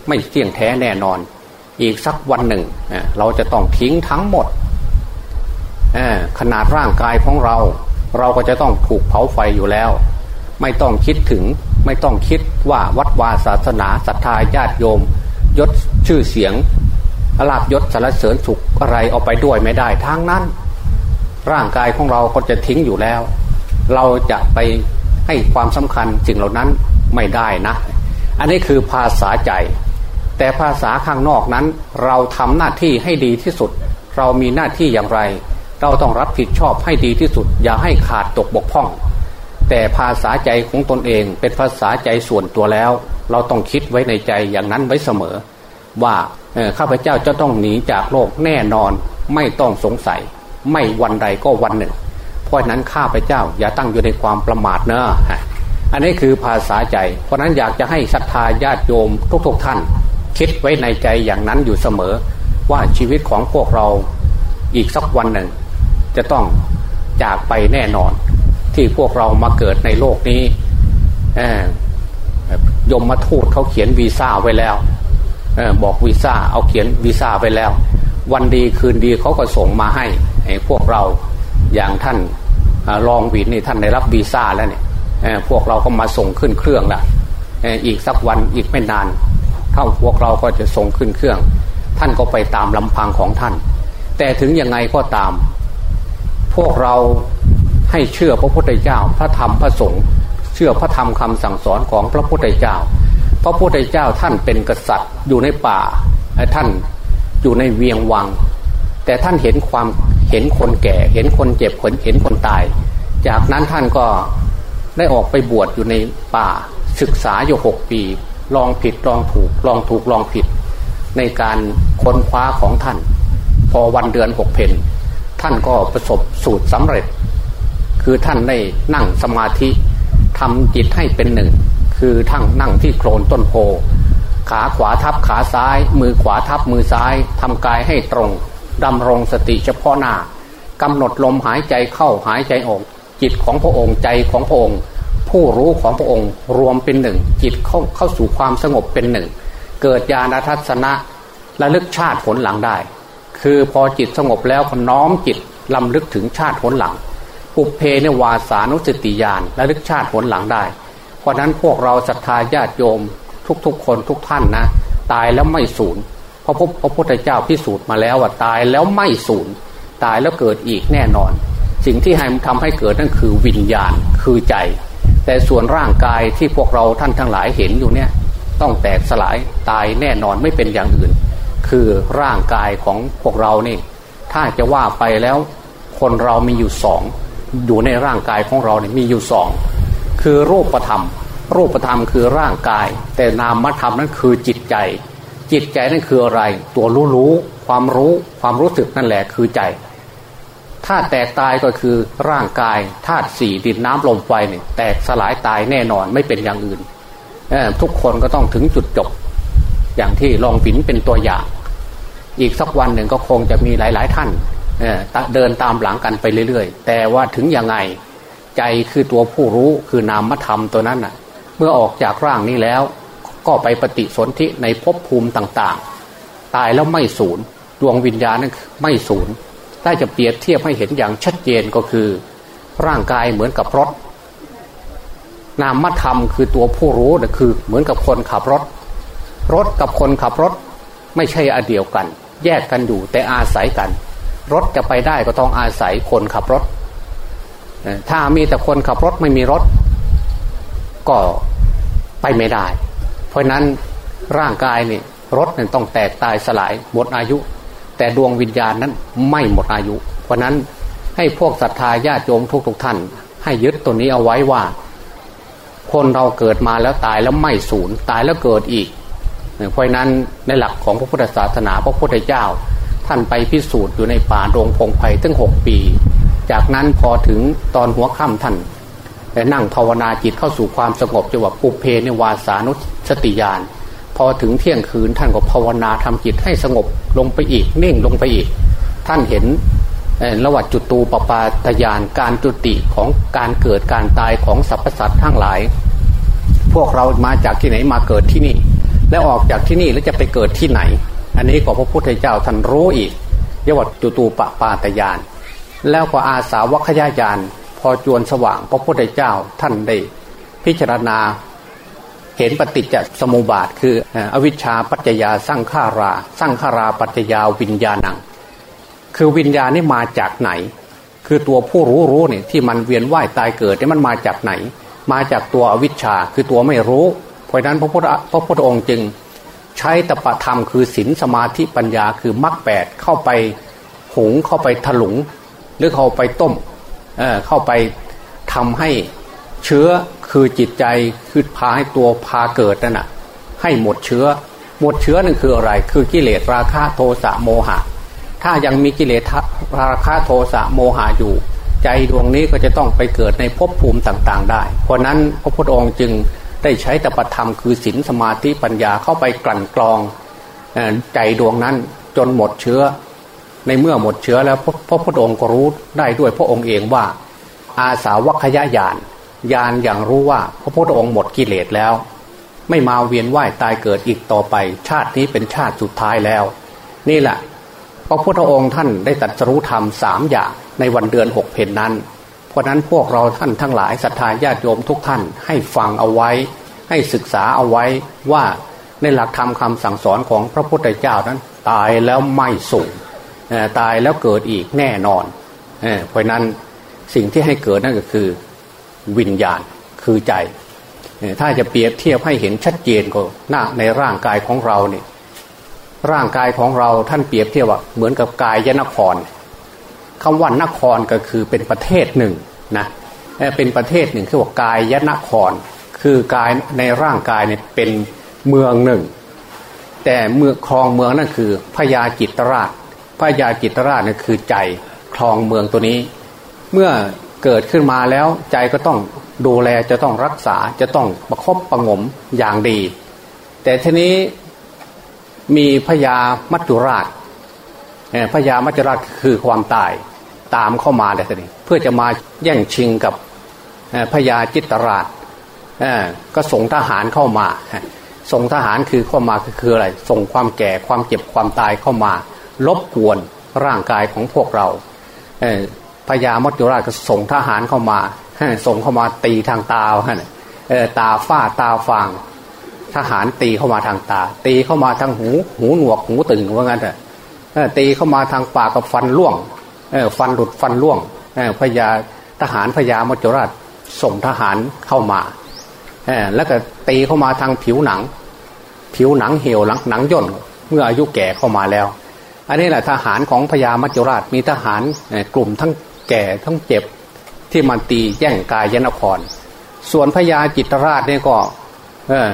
ไม่เที่ยงแท้แน่นอน อีกสักวันหนึ่ง เราจะต้องทิ้งทั้งหมดขนาดร่างกายของเรา เราก็จะต้องถูกเผาไฟอยู่แล้ว ไม่ต้องคิดถึงไม่ต้องคิดว่าวัดวาศาสนาศรัทธาญาติโยม ยศชื่อเสียง ลาบยศสารเสริญสุขอะไรเอาไปด้วยไม่ได้ทั้งนั้น ร่างกายของเราก็จะทิ้งอยู่แล้ว เราจะไปให้ความสำคัญสิ่งเหล่านั้นไม่ได้นะ อันนี้คือภาษาใจ แต่ภาษาข้างนอกนั้น เราทำหน้าที่ให้ดีที่สุด เรามีหน้าที่อย่างไร เราต้องรับผิดชอบให้ดีที่สุด อย่าให้ขาดตกบกพร่อง แต่ภาษาใจของตนเองเป็นภาษาใจส่วนตัวแล้ว เราต้องคิดไว้ในใจอย่างนั้นไว้เสมอ ว่า ข้าพเจ้าจะต้องหนีจากโลกแน่นอนไม่ต้องสงสัย ไม่วันใดก็วันหนึ่ง เพราะนั้นข้าพเจ้าอย่าตั้งอยู่ในความประมาทเนอะอันนี้คือภาษาใจ เพราะนั้นอยากจะให้ศรัทธาญาติโยมทุกๆทท่าน คิดไว้ในใจอย่างนั้นอยู่เสมอ ว่าชีวิตของพวกเราอีกสักวันหนึ่ง จะต้องจากไปแน่นอน ที่พวกเรามาเกิดในโลกนี้ยมมาทูตเขาเขียนวีซ่าไว้แล้ว บอกวีซ่าเอาเขียนวีซ่าไปแล้ว วันดีคืนดีเขาก็ส่งมาให้พวกเราอย่างท่านรองวินนี่ท่านได้รับวีซ่าแล้วเนี่ยพวกเราก็มาส่งขึ้นเครื่องละอีกสักวันอีกไม่นานเท่าพวกเราก็จะส่งขึ้นเครื่อง ท่านก็ไปตามลำพังของท่าน แต่ถึงยังไงก็ตาม พวกเราให้เชื่อพระพุทธเจ้า พระธรรมพระสงฆ์เชื่อพระธรรมคำสั่งสอนของพระพุทธเจ้า พระพุทธเจ้าท่านเป็นกษัตริย์อยู่ในป่าท่านอยู่ในเวียงวัง แต่ท่านเห็นความเห็นคนแก่ เห็นคนเจ็บคนเห็นคนตาย จากนั้นท่านก็ได้ออกไปบวชอยู่ในป่า ศึกษาอยู่หกปี ลองผิดลองถูกลองถูกลองผิด ในการค้นคว้าของท่าน พอวันเดือนหกเพนท่านก็ประสบสูตรสำเร็จ คือท่านได้นั่งสมาธิทำจิตให้เป็นหนึ่ง คือทั้งนั่งที่โคลนต้นโพ ขาขวาทับขาซ้าย มือขวาทับมือซ้ายทำกายให้ตรงดำรงสติเฉพาะหน้ากำหนดลมหายใจเข้าหายใจออก จิตของพระองค์ใจของพระองค์ ผู้รู้ของพระองค์รวมเป็นหนึ่ง จิตเข้าเข้าสู่ความสงบเป็นหนึ่ง เกิดญาณทัศนะระลึกชาติผลหลังได้ คือพอจิตสงบแล้วน้อมจิตลำลึกถึงชาติผลหลังปุเพเนวาสานุสติญาณและลึกชาติผลหลังได้ เพราะนั้นพวกเราศรัทธาญาติโยมทุกๆ คนทุกท่านนะตายแล้วไม่สูญเพราะพระพุทธเจ้าพิสูจน์มาแล้วว่าตายแล้วไม่สูญตายแล้วเกิดอีกแน่นอน สิ่งที่ให้ทำให้เกิดนั่นคือวิญญาณคือใจ แต่ส่วนร่างกายที่พวกเราท่านทั้งหลายเห็นอยู่เนี่ยต้องแตกสลายตายแน่นอนไม่เป็นอย่างอื่น คือร่างกายของพวกเรานี่ ถ้าจะว่าไปแล้วคนเรามีอยู่สองอยู่ในร่างกายของเราเนี่ยมีอยู่สอง คือรูปธรรม รูปธรรมคือร่างกาย แต่นามธรรมนั้นคือจิตใจ จิตใจนั่นคืออะไร ตัวรู้รู้ความรู้ความรู้สึกนั่นแหละคือใจถ้าแตกตายก็คือร่างกายธาตุสี่ดินน้ำลมไฟเนี่ยแตกสลายตายแน่นอนไม่เป็นอย่างอื่นทุกคนก็ต้องถึงจุดจบ อย่างที่ลองฝินเป็นตัวอย่าง อีกสักวันหนึ่งก็คงจะมีหลาย ๆ ท่านเเดินตามหลังกันไปเรื่อย ๆ แต่ว่าถึงยังไง ใจคือตัวผู้รู้คือนามธรรมตัวนั้นน่ะ เมื่อออกจากร่างนี้แล้ว ก็ไปปฏิสนธิในภพภูมิต่างๆ ตายแล้วไม่สูญดวงวิญญาณนั้นไม่สูญถ้าจะเปรียบเทียบให้เห็นอย่างชัดเจนก็คือ ร่างกายเหมือนกับรถ นามธรรมคือตัวผู้รู้นะคือเหมือนกับคนขับรถ รถกับคนขับรถไม่ใช่อันเดียวกัน แยกกันอยู่แต่อาศัยกัน รถจะไปได้ก็ต้องอาศัยคนขับรถ ถ้ามีแต่คนขับรถไม่มีรถ ก็ไปไม่ได้ เพราะนั้นร่างกายนี่รถนี่ต้องแตกตายสลายหมดอายุ แต่ดวงวิญญาณนั้นไม่หมดอายุ เพราะนั้นให้พวกศรัทธาญาติโยมทุกๆทท่าน ให้ยึดตัวนี้เอาไว้ว่า คนเราเกิดมาแล้วตายแล้วไม่สูญตายแล้วเกิดอีกเพราะนั้นในหลักของพระพุทธศาสนาพระพุทธเจ้า ท่านไปพิสูจน์อยู่ในป่าดงพงไพ่ตั้งหกปี จากนั้นพอถึงตอนหัวค่ำท่านนั่งภาวนาจิตเข้าสู่ความสงบจังหวะปุเพในวาสานุสติยานพอถึงเที่ยงคืนท่านก็ภาวนาทำจิตให้สงบลงไปอีกเน่งลงไปอีก ท่านเห็นระหว่างจุตูปปาตยานการจุติของการเกิดการตายของสรรพสัตว์ทั้งหลาย พวกเรามาจากที่ไหนมาเกิดที่นี่ แล้วออกจากที่นี่แล้วจะไปเกิดที่ไหน อันนี้ก็พระพุทธเจ้าท่านรู้อีกเรียว่าจุตูปปาตยาน แล้วก็อาสาวัคยายานพอจวนสว่างพระพุทธเจ้าท่านได้พิจารณาเห็นปฏิจจสมุปบาท คืออวิชชาปัจจยาสร้างขาราสร้างขาราปัจจยาวิญญาณัง คือวิญญาณนี่มาจากไหน คือตัวผู้รู้รู้เนี่ยที่มันเวียนว่ายตายเกิดนี่มันมาจากไหน มาจากตัวอวิชชาคือตัวไม่รู้ เพราะนั้นพระพุทธพระพุทธองค์จึง ใช้ตปะธรรมคือศีลสมาธิปัญญาคือมรรคแปดเข้าไปหงเข้าไปถลุง หรือเขาไปต้มเเข้าไปทำให้เชื้อคือจิตใจคือพาให้ตัวพาเกิดนั่นนะให้หมดเชื้อ หมดเชื้อนั่นคืออะไร คือกิเลสราคะโทสะโมหะ ถ้ายังมีกิเลสราคะโทสะโมหะอยู่ ใจดวงนี้ก็จะต้องไปเกิดในภพภูมิต่างๆ ได้ เพราะนั้นพระพุทธองค์จึงได้ใช้ตปธรรมคือศีลสมาธิปัญญาเข้าไปกลั่นกรองใจดวงนั้นจนหมดเชื้อ ในเมื่อหมดเชื้อแล้วพระพุทธองค์ก็รู้ได้ด้วยพระองค์เองว่า อาสาวัคยายานยานอย่างรู้ว่าพระพุทธองค์หมดกิเลสแล้ว ไม่มาเวียนว่ายตายเกิดอีกต่อไป ชาตินี้เป็นชาติสุดท้ายแล้ว นี่แหละพระพุทธองค์ท่านได้ตัดสรู้ธรรมสามอย่างในวันเดือนหกเพนนั้น เพราะนั้นพวกเราท่านทั้งหลายศรัทธาญาติโยมทุกท่านให้ฟังเอาไว้ ให้ศึกษาเอาไว้ว่าในหลักธรรมคาสั่งสอนของพระพุทธเจ้านั้น ตายแล้วไม่สูญ ตายแล้วเกิดอีกแน่นอนเพราะนั้นสิ่งที่ให้เกิดนั่นก็คือวิญญาณคือใจ ถ้าจะเปรียบเทียบให้เห็นชัดเจนก็หน้าในร่างกายของเราเนี่ยร่างกายของเราท่านเปรียบเทียบว่าเหมือนกับกายยนครคำว่านครก็คือเป็นประเทศหนึ่งนะเป็นประเทศหนึ่งคือว่ากายยนคร คือกายในร่างกายเนี่ยเป็นเมืองหนึ่ง แต่เมืองครองเมืองนั่นคือพญาจิตรราช พระยาจิตราชนี่คือใจคลองเมืองตัวนี้ เมื่อเกิดขึ้นมาแล้วใจก็ต้องดูแลจะต้องรักษาจะต้องประคบประงมอย่างดี แต่ทีนี้มีพญามัจจุราชพญามัจจุราชคือความตายตามเข้ามาเลยทีนี้เพื่อจะมาแย่งชิงกับพญาจิตราชก็ส่งทหารเข้ามาส่งทหารคือเข้ามาคืออะไร ส่งความแก่ความเจ็บความตายเข้ามา ลบกวนร่างกายของพวกเราพญามัจจุราชก็ส่งทหารเข้ามา ส่งเข้ามาตีทางตาตาฝ้าตาฟาง ทหารตีเข้ามาทางตา ตีเข้ามาทางหู หูหนวกหูตึงว่างั้นเถอะตีเข้ามาทางปากกับฟันล่วงฟันหลุดฟันล่วงพญาทหารพญามจุราชส่งทหารเข้ามาแล้วก็ตีเข้ามาทางผิวหนัง ผิวหนังเหี่ยวหลังหนังย่นเมื่ออายุแก่เข้ามาแล้ว อันนี้แหละทหารของพญามัจจุราชมีทหารกลุ่มทั้งแก่ทั้งเจ็บที่มันตีแย่งกายยนคร ส่วนพญาจิตรราชเนี่ยก็เออ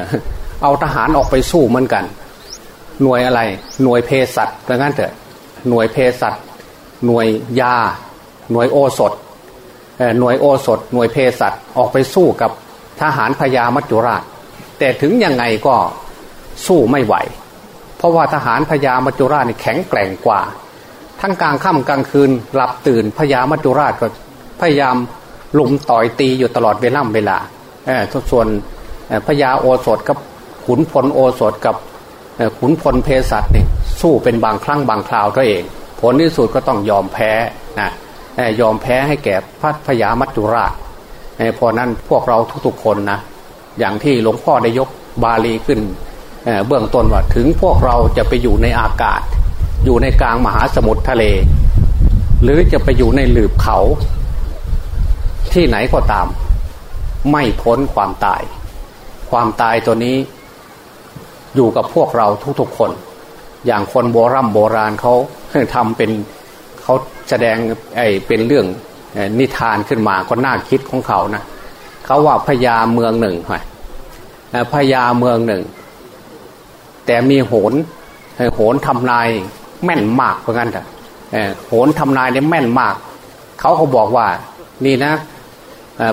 เอาทหารออกไปสู้เหมือนกัน หน่วยอะไร หน่วยเพศัตดังนั้นเถอะ หน่วยเพศัตหน่วยยา หน่วยโอสถหน่วยโอสถ หน่วยเพศัตออกไปสู้กับทหารพญามัจจุราช แต่ถึงยังไงก็สู้ไม่ไหว เพราะว่าทหารพญามัจจุราชนี่แข็งแกร่งกว่า ทั้งกลางค่ำกลางคืนหลับตื่นพญามัจจุราชก็พยายามลุมต่อยตีอยู่ตลอดเวลาเวลาส่วนพญาโอสถกับขุนพลโอสถกับขุนพลเพศัตนี่สู้เป็นบางครั้งบางคราวตัวเอง ผลที่สุดก็ต้องยอมแพ้นะยอมแพ้ให้แก่พระพญามัจจุราชเพราะนั้นพวกเราทุกๆคนนะอย่างที่หลวงพ่อได้ยกบาลีขึ้น เบื้องต้นว่าถึงพวกเราจะไปอยู่ในอากาศ อยู่ในกลางมหาสมุทรทะเล หรือจะไปอยู่ในหลืบเขา ที่ไหนก็ตาม ไม่พ้นความตาย ความตายตัวนี้ อยู่กับพวกเราทุกๆคน อย่างคนโบรโบราณเขาทำเป็นเขาแสดงไอเป็นเรื่องนิทานขึ้นมาก็น่าคิดของเขานะเขาว่าพญาเมืองหนึ่งพญาเมืองหนึ่ง แต่มีโหนโหนทำนายแม่นมากเพราะงั้นแต่โหนทำนายเนี่ยแม่นมาก เขาเขาบอกว่า นี่นะ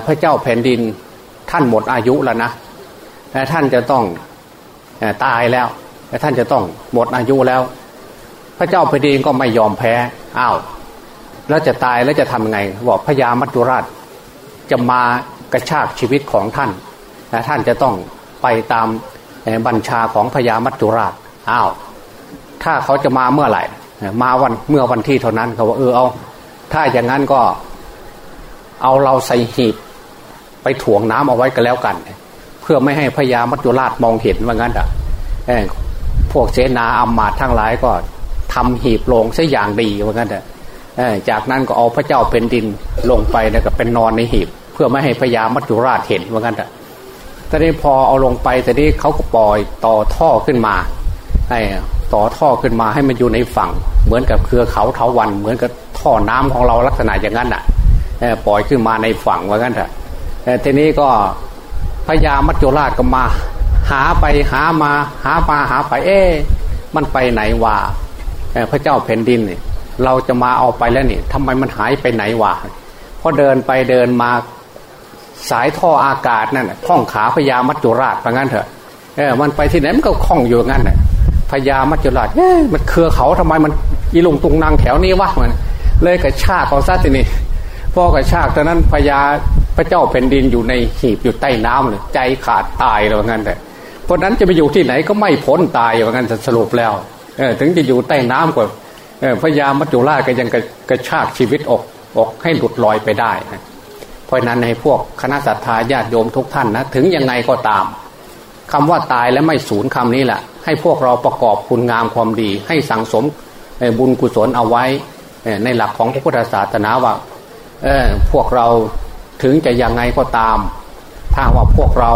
พระเจ้าแผ่นดินท่านหมดอายุแล้วนะท่านจะต้องตายแล้วท่านจะต้องหมดอายุแล้ว พระเจ้าแผ่นดินก็ไม่ยอมแพ้อ้าวแล้วจะตายแล้วจะทำไง บอกพญามัจจุราช จะมากระชากชีวิตของท่านท่านจะต้องไปตาม บัญชาของพญามัจจุราชอ้าวถ้าเขาจะมาเมื่อไหร่ มาวันเมื่อวันที่เท่านั้นเขาว่าเออเอา ถ้าอย่างนั้นก็ เอาเราใส่หีบ ไปถ่วงน้ำเอาไว้ก็แล้วกัน เพื่อไม่ให้พญามัจจุราชมองเห็นว่างั้นอะพวกเสนาอัมมาทั้งหลายก็ทำหีบลงซะอย่างดีว่างั้นอะจากนั้นก็เอาพระเจ้าเป็นดินลงไปแล้วก็เป็นนอนในหีบ เพื่อไม่ให้พญามัจจุราชเห็นว่างั้นอะ อนนี้พอเอาลงไปแต่นี้เขาก็ปล่อยต่อท่อขึ้นมาให้ต่อท่อขึ้นมาให้มันอยู่ในฝั่ง เหมือนกับเครือเขาเทาวัน เหมือนกับท่อน้ำของเราลักษณะอย่างนั้นอะปล่อยขึ้นมาในฝั่งว่างั้นเถอะทีนี้ก็พญามัจจุราชก็มา หาไปหามาหามาหาไปเอ๊มันไปไหนวะพระเจ้าแผ่นดินเนี่ยเราจะมาเอาไปแล้วนี่ทำไมมันหายไปไหนวะพอเดินไปเดินมา สายท่ออากาศนั่นคล้องขาพญามัจจุราชว่างั้นเถอะเออมันไปที่ไหนมันก็คล้องอยู่งั้นน่ะพญามัจจุราชเอ๊ะมันเครือเขาทำไมมันอีลงตุงนางแถวนี้วะมันเลยกระชากเอาซะทีนี้พ่อกระชากตอนนั้นพญาพระเจ้าแผ่นดินอยู่ในหีบอยู่ใต้น้ำเลยใจขาดตายเลยว่างั้นแต่เพราะนั้นจะไปอยู่ที่ไหนก็ไม่พ้นตายว่างั้นสรุปแล้วเออถึงจะอยู่ใต้น้ำกว่าพญามัจจุราชก็ยังกระชากชีวิตออกออกให้หลุดลอยไปได้เพ ราะนั้นให้พวกคณะสัตยาญาติโยมทุกท่านนะถึงยังไงก็ตามคำว่าตายและไม่สูญคำนี้แหละให้พวกเราประกอบคุณงามความดี ให้สังสมบุญกุศลเอาไว้ในหลักของพระพุทธศาสนาว่าพวกเราถึงจะยังไงก็ตาม ถ้าว่าพวกเรา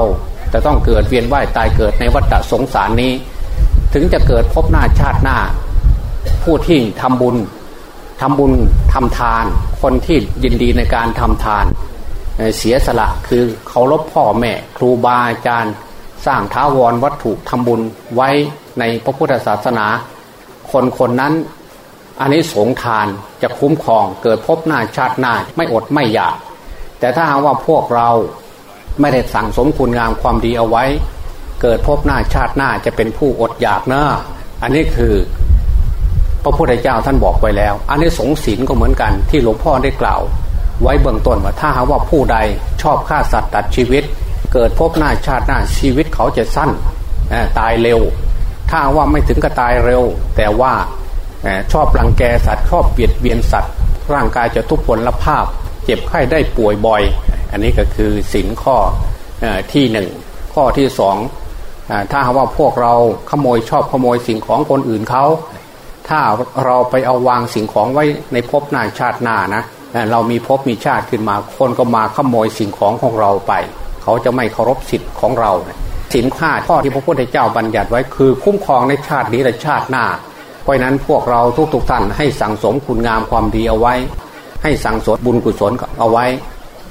จะต้องเกิดเวียนว่ายตายเกิดในวัฏสงสารนี้ ถึงจะเกิดพบหน้าชาติหน้า ผู้ที่ทำบุญทำบุญทำทาน คนที่ยินดีในการทำทาน เสียสละคือเคารพพ่อแม่ ครูบาอาจารย์ สร้างท้าวรวัตถุทำบุญไว้ในพระพุทธศาสนา คนคนนั้นอันนี้สงทานจะคุ้มครองเกิดพบหน้าชาติหน้าไม่อดไม่อยาก แต่ถ้าหากว่าพวกเราไม่ได้สั่งสมคุณงามความดีเอาไว้ เกิดพบหน้าชาติหน้าจะเป็นผู้อดอยากเนอะอันนี้คือพระพุทธเจ้าท่านบอกไว้แล้ว อันนี้สงศีลก็เหมือนกันที่หลวงพ่อได้กล่าว ไว้เบื้องต้นว่าถ้าหาว่าผู้ใดชอบฆ่าสัตว์ตัดชีวิต เกิดพบหน้าชาติหน้าชีวิตเขาจะสั้นตายเร็ว ถ้าว่าไม่ถึงกับตายเร็ว แต่ว่าชอบรังแกสัตว์ชอบเบียดเบียนสัตว์ ร่างกายจะทุพพลภาพ เจ็บไข้ได้ป่วยบ่อย อันนี้ก็คือสินข้อที่หนึ่งข้อที่สองถ้าว่าพวกเราขโมยชอบขโมยสิ่งของคนอื่นเขาถ้าเราไปเอาวางสิ่งของไว้ในภพหน้าชาติหน้านะ เรามีภพมีชาติขึ้นมา คนก็มาขโมยสิ่งของของเราไป เขาจะไม่เคารพสิทธิ์ของเราสินข้าข้อที่พระพุทธเจ้าบัญญัติไว้คือคุ้มครองในชาตินี้และชาติหน้า เพราะนั้นพวกเราทุกๆท่านให้สั่งสมคุณงามความดีเอาไว้ ให้สั่งสมบุญกุศลเอาไว้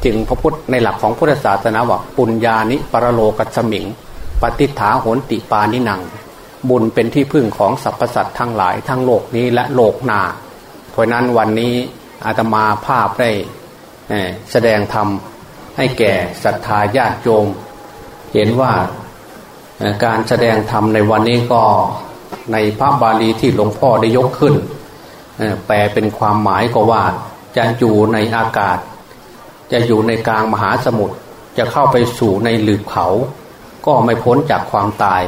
จึงพระพุทธในหลักของพุทธศาสนาว่าปุญญานิปรโลกัสมิง ปฏิฐาโหนติปานิหนัง บุญเป็นที่พึ่งของสรรพสัตว์ทั้งหลายทั้งโลกนี้และโลกนาเพราะนั้นวันนี้ อาตมาภาพได้แสดงธรรมให้แก่ศรัทธาญาติโยม เห็นว่าการแสดงธรรมในวันนี้ก็ในพระบาลีที่หลวงพ่อได้ยกขึ้น แปลเป็นความหมายก็ว่าจะอยู่ในอากาศ จะอยู่ในกลางมหาสมุทรจะเข้าไปสู่ในหลืบเขา ก็ไม่พ้นจากความตาย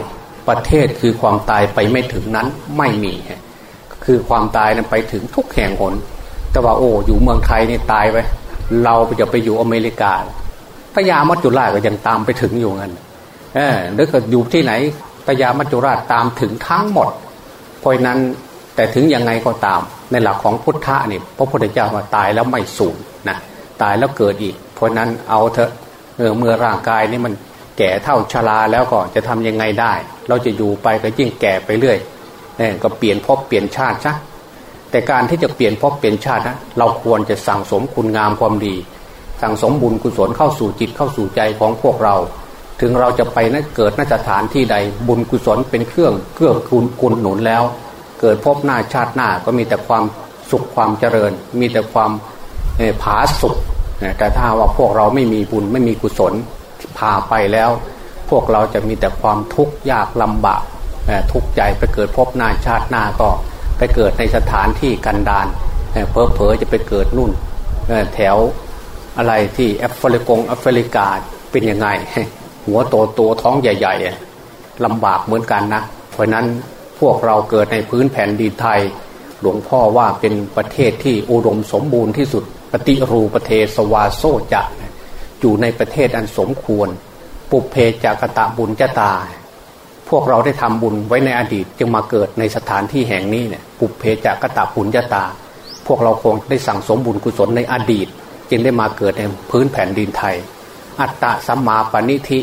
ประเทศคือความตายไปไม่ถึงนั้นไม่มี คือความตายนั้นไปถึงทุกแห่งหน แต่ว่าโอ้อยู่เมืองไทยนี่ตายไป เราจะไปอยู่อเมริกาพญามัจจุราชก็ยังตามไปถึงอยู่งั้นเออหรือก็อยู่ที่ไหนพญามัจจุราชตามถึงทั้งหมด เพราะนั้นแต่ถึงยังไงก็ตาม ในหลักของพุทธะนี่พระพุทธเจ้าว่าตายแล้วไม่สูญนะตายแล้วเกิดอีก เพราะนั้นเอาเถอะเเมื่อร่างกายนี่มันแก่เท่าชราแล้วก็จะทำยังไงได้ เราจะอยู่ไปก็ยิ่งแก่ไปเรื่อยเนี่ยก็เปลี่ยนพบเปลี่ยนชาติซะ แต่การที่จะเปลี่ยนพบเปลี่ยนชาตินะเราควรจะสั่งสมคุณงามความดี สั่งสมบุญกุศลเข้าสู่จิตเข้าสู่ใจของพวกเรา ถึงเราจะไปนะเกิดนสถานที่ใดบุญกุศลเป็นเครื่องเกื้อกูลกุลหนุนแล้ว เกิดพบหน้าชาติหน้าก็มีแต่ความสุขความเจริญ มีแต่ความผาสุขแต่ถ้าว่าพวกเราไม่มีบุญไม่มีกุศลพาไปแล้ว พวกเราจะมีแต่ความทุกข์ยากลำบากทุกข์ใจไปเกิดพบหน้าชาติหน้าก็ ไปเกิดในสถานที่กันดานเพอเพอจะไปเกิดนู่นแถวอะไรที่แอฟริกงแอฟริกาเป็นยังไง หัวโตโตท้องใหญ่ๆลำบากเหมือนกันนะ เพราะนั้นพวกเราเกิดในพื้นแผ่นดินไทย หลวงพ่อว่าเป็นประเทศที่อุดมสมบูรณ์ที่สุดปฏิรูประเทศวาโซจะอยู่ในประเทศอันสมควร ปุเพจากตะบุญจตา พวกเราได้ทำบุญไว้ในอดีตจึงมาเกิดในสถานที่แห่งนี้เนี่ยปุเพจากตะบุญจตา พวกเราคงได้สั่งสมบุญกุศลในอดีต จึงได้มาเกิดในพื้นแผ่นดินไทย อัตตะสัมมาปณิธิ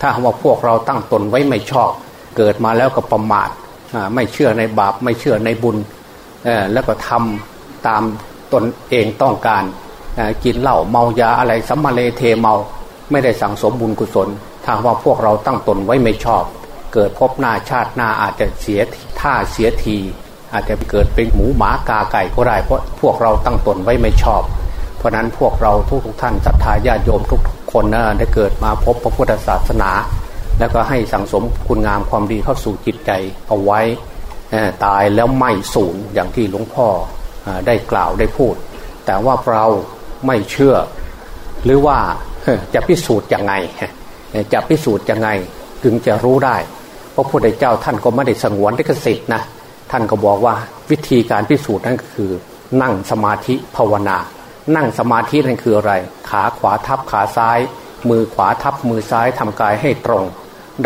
ถ้าว่าพวกเราตั้งตนไว้ไม่ชอบ เกิดมาแล้วก็ประมาทไม่เชื่อในบาปไม่เชื่อในบุญแล้วก็ทำตามตนเองต้องการกินเหล้าเมายาอะไรสัมมาเลเทเมา ไม่ได้สั่งสมบุญกุศลทางว่าพวกเราตั้งตนไว้ไม่ชอบ เกิดพบหน้าชาติหน้าอาจจะเสียท่าเสียที อาจจะเกิดเป็นหมูหมากาไก่ก็ได้เพราะพวกเราตั้งตนไว้ไม่ชอบ เพราะนั้นพวกเราทุกทุกท่านศรัทธาญาติโยมทุกคนนะได้เกิดมาพบพระพุทธศาสนา แล้วก็ให้สังสมคุณงามความดีเข้าสู่จิตใจเอาไว้ตายแล้วไม่สูญอย่างที่หลวงพ่อได้กล่าวได้พูด แต่ว่าเราไม่เชื่อ หรือว่าจะพิสูจน์ยังไงจะพิสูจน์ยังไงถึงจะรู้ได้ ราะพระพุทธเจ้าท่านก็ไม่ได้สงวนลิขสิทธิ์นะท่านก็บอกว่าวิธีการพิสูจน์นั่นก็คือ นั่งสมาธิภาวนา นั่งสมาธินั่นคืออะไร ขาขวาทับขาซ้าย มือขวาทับมือซ้ายทำกายให้ตรง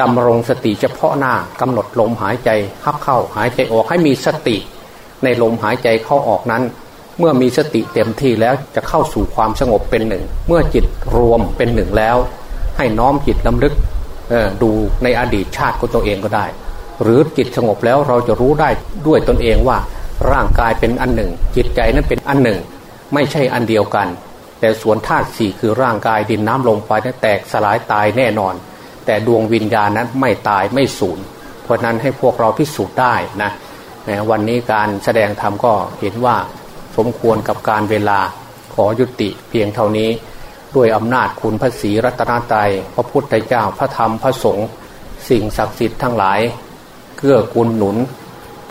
ดำรงสติเฉพาะหน้ากำหนดลมหายใจขับเข้าหายใจออกให้มีสติ ในลมหายใจเข้าออกนั้น เมื่อมีสติเต็มที่แล้วจะเข้าสู่ความสงบเป็นหนึ่ง เมื่อจิตรวมเป็นหนึ่งแล้ว ให้น้อมจิตลำลึก ดูในอดีตชาติของตัวเองก็ได้ หรือจิตสงบแล้วเราจะรู้ได้ด้วยตนเองว่า ร่างกายเป็นอันหนึ่ง จิตใจนั้นเป็นอันหนึ่ง ไม่ใช่อันเดียวกัน แต่ส่วนธาตุสี่คือร่างกายดินน้ำลมไฟนั้นแตกสลายตายแน่นอน แต่ดวงวิญญาณนั้นไม่ตายไม่สูญเพราะนั้นให้พวกเราพิสูจน์ได้นะวันนี้การแสดงธรรมก็เห็นว่าสมควรกับการเวลาขอยุติเพียงเท่านี้ ด้วยอำนาจคุณพระศรีรัตนตรัยพระพุทธเจ้าพระธรรมพระสงฆ์สิ่งศักดิ์สิทธิ์ทั้งหลายเกื้อกูลหนุน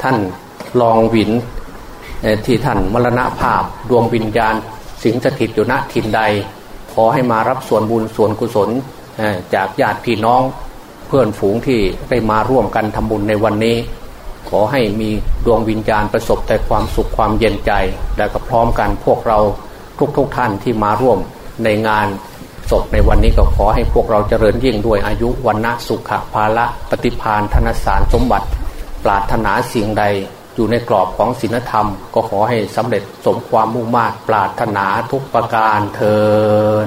ท่านลองวินที่ท่านมรณภาพดวงวิญญาณ สิงสถิตอยู่ณทินใด ขอให้มารับส่วนบุญส่วนกุศลจากญาติพี่น้องเพื่อนฝูงที่ได้มาร่วมกันทำบุญในวันนี้ ขอให้มีดวงวิญญาณประสบแต่ความสุขความเย็นใจ และก็พร้อมกันพวกเราทุกๆทท่านที่มาร่วม ในงานศพในวันนี้ก็ขอให้พวกเราเจริญยิ่งด้วยอายุวันนะสุขภาละปฏิพานธนสารสมบัติ ปรารถนาสิ่งใดอยู่ในกรอบของศีลธรรม ก็ขอให้สำเร็จสมความมุ่งมา่ปรารถนาทุกประการเทอ